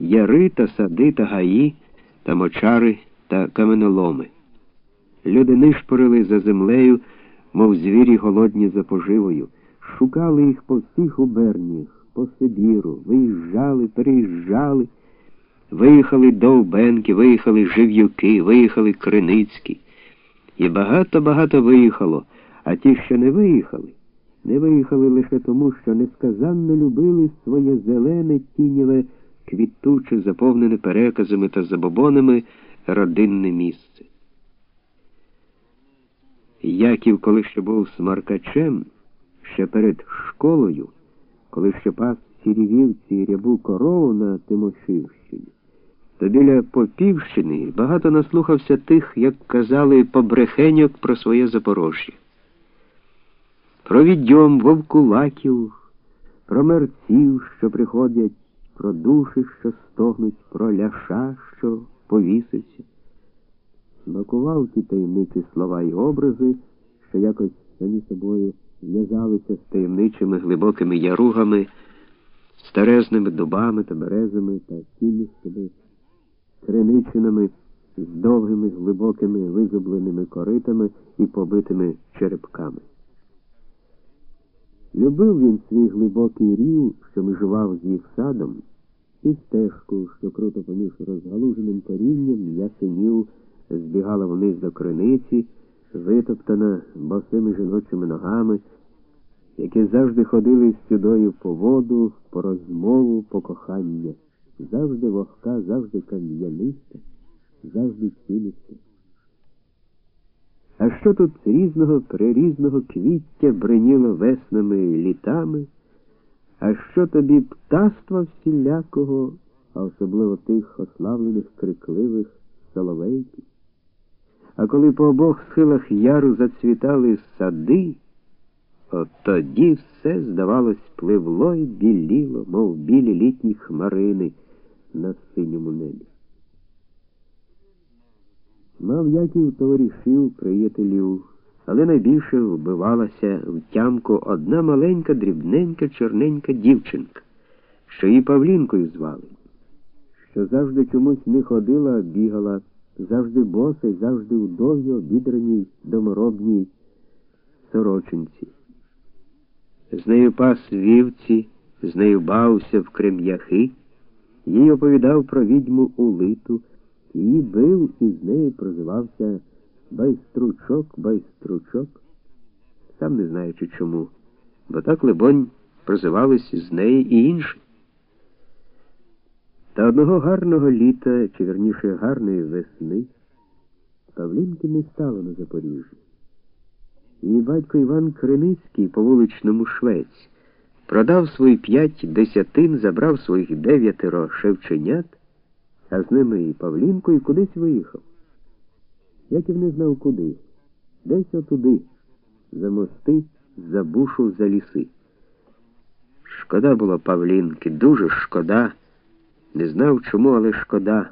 яри та сади та гаї, та мочари та каменоломи. Люди нишпорили за землею, мов звірі голодні за поживою, шукали їх по всіх губерніях, по Сибіру, виїжджали, переїжджали, виїхали Довбенки, виїхали Жив'юки, виїхали Криницькі. І багато-багато виїхало, а ті, що не виїхали, не виїхали лише тому, що несказанно любили своє зелене тінєве, квітуче, заповнене переказами та забобонами родинне місце. Яків, коли ще був смаркачем, ще перед школою, коли ще пас сірівівці і рябу корову на Тимошівщині, то біля Попівщини багато наслухався тих, як казали, побрехеньок про своє Запорожжя. Про відьом вовкулаків, про мерців, що приходять, про душі, що стогнуть, про ляша, що повісився. Смакував ті таємничі слова і образи, що якось самі собою зв'язалися з таємничими глибокими яругами, старезними дубами та березами та цінністями, криничинами з довгими, глибокими визубленими коритами і побитими черепками. Любив він свій глибокий рів, що межував з їх садом, і стежку, що круто поміж розгалуженим корінням ясенів, збігала вниз до криниці, витоптана босими жіночими ногами, які завжди ходили з сюдою по воду, по розмову, по кохання, завжди вогка, завжди кам'яниста, завжди ціліста. А що тут різного прирізного квіття бриніло веснами і літами? А що тобі птаства всілякого, а особливо тих ославлених крикливих соловейків? А коли по обох схилах яру зацвітали сади, от тоді все, здавалось, пливло й біліло, мов білі літні хмарини на синьому небі. Мав Яків товаришів, приятелів, але найбільше вбивалася в тямку одна маленька, дрібненька, чорненька дівчинка, що її Павлінкою звали, що завжди чомусь не ходила, а бігала, завжди боса й завжди у довгій обідраній доморобній сорочинці. З нею пас вівці, з нею бався в крем'яхи, їй оповідав про відьму улиту. Її бив і з нею прозивався байстручок, байстручок, сам не знаючи чому, бо так, либонь, прозивались з неї і інші. Та одного гарного літа, чи верніше гарної весни, Павлінки не стало на Запоріжжі. Її батько Іван Криницький по вуличному Швець продав свої п'ять десятин, забрав своїх дев'ятеро шевченят а з ними і Павлінко, і кудись виїхав. Яків не знав куди. Десь отуди, за мости, за бушу, за ліси. Шкода було Павлінки, дуже шкода. Не знав чому, але шкода.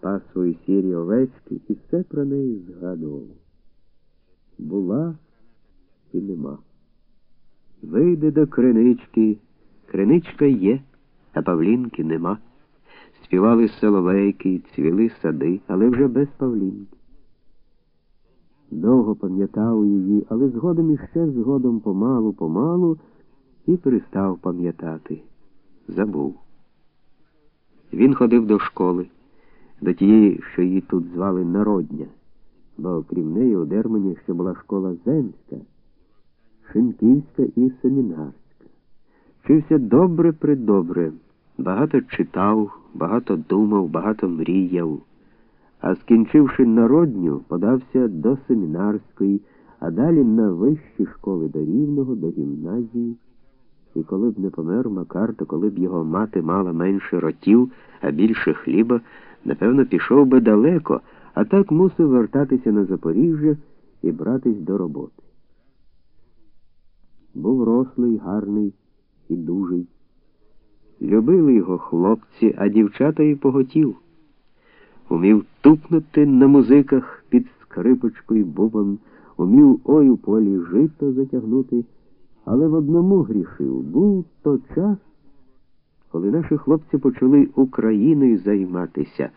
Пас свої сірі овечки і все про неї згадував. Була і нема. Вийде до кринички, криничка є, а Павлінки нема. Співали соловейки, цвіли сади, але вже без Павлінки. Довго пам'ятав її, але згодом іще згодом помалу, помалу і перестав пам'ятати. Забув. Він ходив до школи, до тієї, що її тут звали Народня, бо окрім неї у Дермані ще була школа Земська, Шинківська і Семінарська. Вчився добре-предобре. Багато читав, багато думав, багато мріяв, а скінчивши народню, подався до семінарської, а далі на вищі школи до Рівного, до гімназії. І коли б не помер Макар, то коли б його мати мала менше ротів, а більше хліба, напевно, пішов би далеко, а так мусив вертатися на Запоріжжя і братись до роботи. Був рослий, гарний і дужий. Любили його хлопці, а дівчата й поготів. Умів тупнути на музиках під скрипочку й бубон, умів ой у полі жито затягнути, але в одному грішив був то час, коли наші хлопці почали Україною займатися.